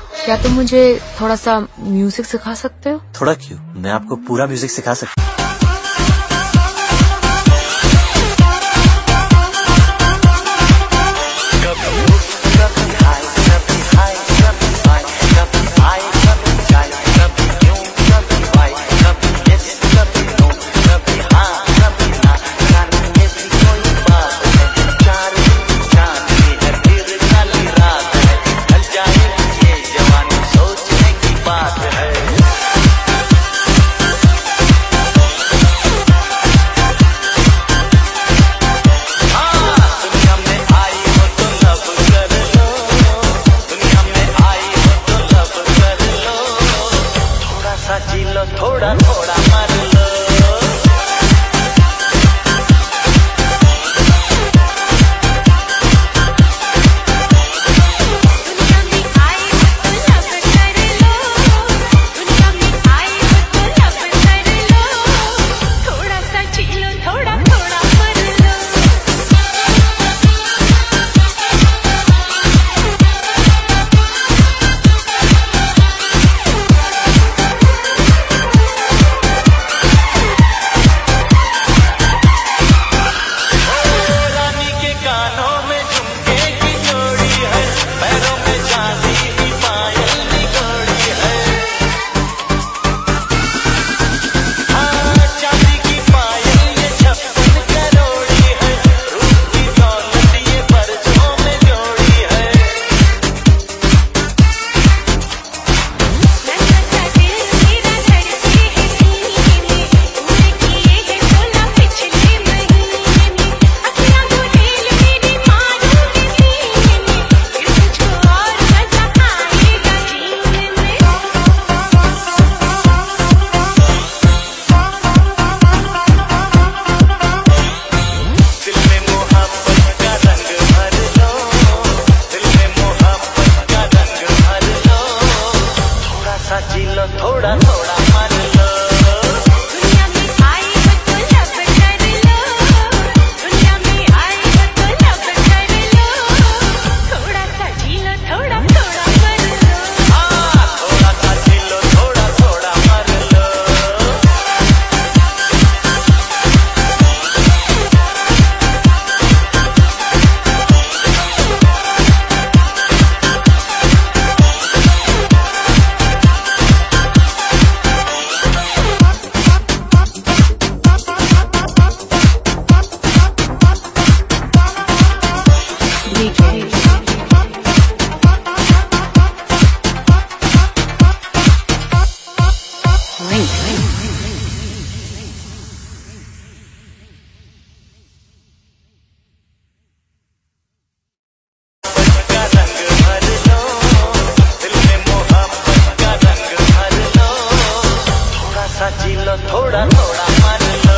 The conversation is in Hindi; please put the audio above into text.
क्या तुम मुझे थोड़ा सा म्यूज़िक सिखा सकते हो? थोड़ा क्यों? मैं आपको पूरा म्यूज़िक सिखा सकता थोड़ा थोड़ा सजी लो थोड़ा थोड़ा मन लो